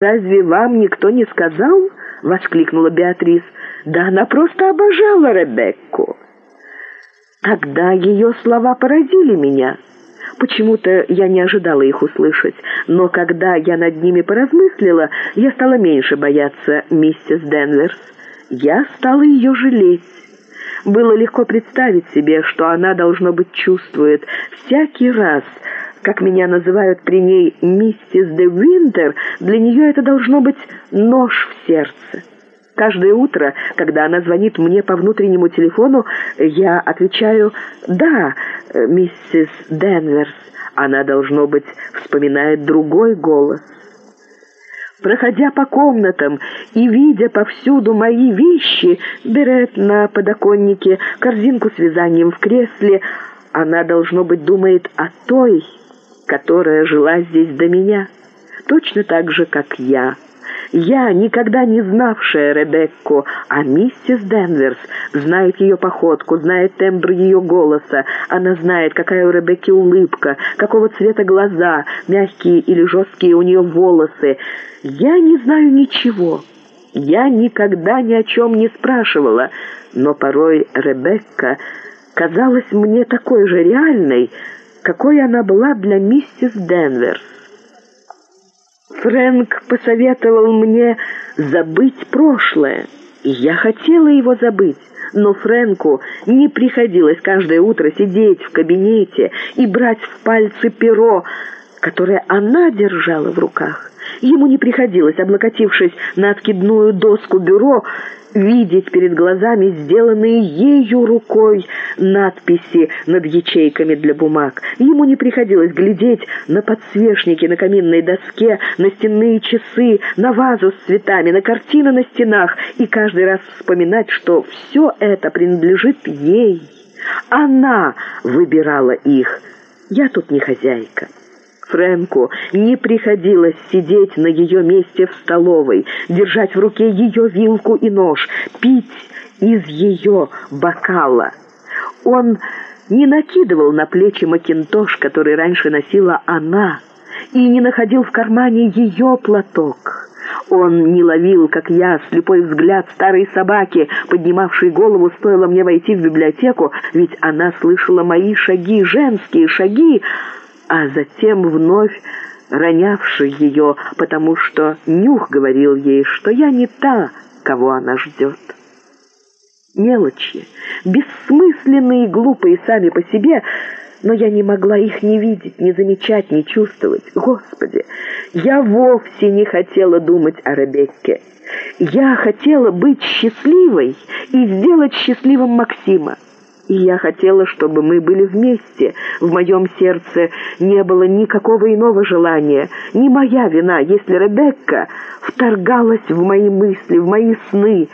«Разве вам никто не сказал?» — воскликнула Беатрис. «Да она просто обожала Ребекку». Тогда ее слова поразили меня. Почему-то я не ожидала их услышать, но когда я над ними поразмыслила, я стала меньше бояться миссис Денверс. Я стала ее жалеть. Было легко представить себе, что она, должно быть, чувствует всякий раз, как меня называют при ней миссис де Винтер, для нее это должно быть нож в сердце. Каждое утро, когда она звонит мне по внутреннему телефону, я отвечаю «Да, миссис Денверс». Она, должно быть, вспоминает другой голос. Проходя по комнатам и видя повсюду мои вещи, берет на подоконнике, корзинку с вязанием в кресле, она, должно быть, думает о той, которая жила здесь до меня, точно так же, как я. Я, никогда не знавшая Ребекку, а миссис Денверс знает ее походку, знает тембр ее голоса. Она знает, какая у Ребекки улыбка, какого цвета глаза, мягкие или жесткие у нее волосы. Я не знаю ничего. Я никогда ни о чем не спрашивала, но порой Ребекка казалась мне такой же реальной, какой она была для миссис Денверс. Фрэнк посоветовал мне забыть прошлое, и я хотела его забыть. Но Фрэнку не приходилось каждое утро сидеть в кабинете и брать в пальцы перо, которое она держала в руках. Ему не приходилось, облокотившись на откидную доску бюро, видеть перед глазами сделанные ею рукой надписи над ячейками для бумаг. Ему не приходилось глядеть на подсвечники на каминной доске, на стенные часы, на вазу с цветами, на картины на стенах и каждый раз вспоминать, что все это принадлежит ей. Она выбирала их. Я тут не хозяйка. Фрэнку не приходилось сидеть на ее месте в столовой, держать в руке ее вилку и нож, пить из ее бокала. Он не накидывал на плечи макинтош, который раньше носила она, и не находил в кармане ее платок. Он не ловил, как я, слепой взгляд старой собаки, поднимавшей голову, стоило мне войти в библиотеку, ведь она слышала мои шаги, женские шаги, а затем вновь ронявший ее, потому что нюх говорил ей, что я не та, кого она ждет. Мелочи, бессмысленные и глупые сами по себе, но я не могла их не видеть, не замечать, не чувствовать. Господи, я вовсе не хотела думать о Ребекке. Я хотела быть счастливой и сделать счастливым Максима и я хотела, чтобы мы были вместе. В моем сердце не было никакого иного желания. Не моя вина, если Ребекка вторгалась в мои мысли, в мои сны.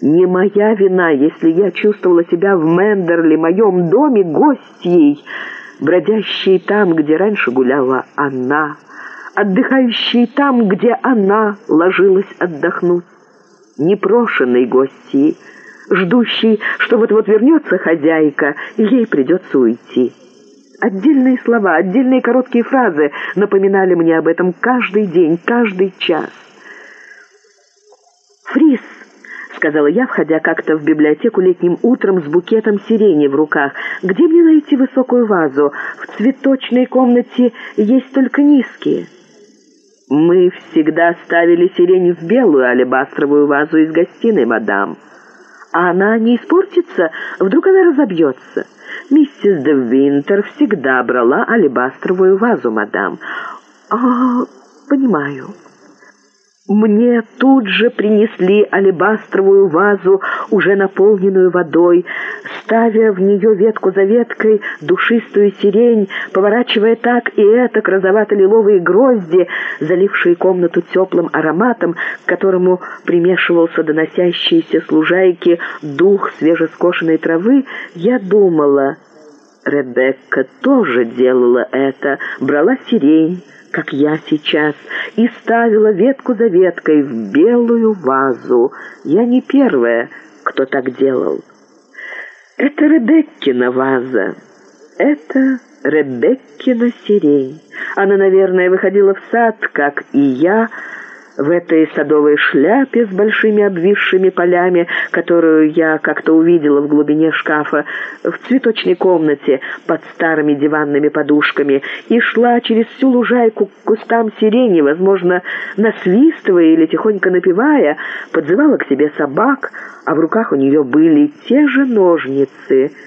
Не моя вина, если я чувствовала себя в Мендерли, моем доме, гостьей, бродящей там, где раньше гуляла она, отдыхающей там, где она ложилась отдохнуть, непрошенной гостьей, ждущий, что вот-вот вернется хозяйка, и ей придется уйти. Отдельные слова, отдельные короткие фразы напоминали мне об этом каждый день, каждый час. «Фрис», — сказала я, входя как-то в библиотеку летним утром с букетом сирени в руках, «где мне найти высокую вазу? В цветочной комнате есть только низкие». «Мы всегда ставили сирень в белую алебастровую вазу из гостиной, мадам». А она не испортится, вдруг она разобьется. Миссис де Винтер всегда брала алебастровую вазу, мадам. А, понимаю. Мне тут же принесли алебастровую вазу, уже наполненную водой, ставя в нее ветку за веткой душистую сирень, поворачивая так и этак розовато-лиловые грозди, залившие комнату теплым ароматом, к которому примешивался доносящийся с дух свежескошенной травы, я думала, Ребекка тоже делала это, брала сирень, как я сейчас, и ставила ветку за веткой в белую вазу. Я не первая, кто так делал. Это Ребеккина ваза. Это Ребеккина сирень. Она, наверное, выходила в сад, как и я, в этой садовой шляпе с большими обвисшими полями, которую я как-то увидела в глубине шкафа, в цветочной комнате под старыми диванными подушками, и шла через всю лужайку к кустам сирени, возможно, насвистывая или тихонько напевая, подзывала к себе собак, а в руках у нее были те же ножницы —